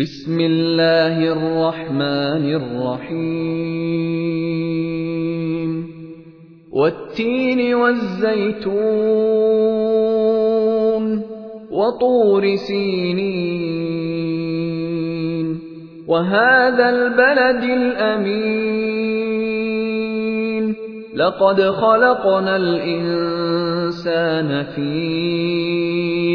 بسم الله الرحمن الرحيم. والتين والزيتون وطور سينين. وهذا البلد الأمين. لقد خلقنا الإنسان في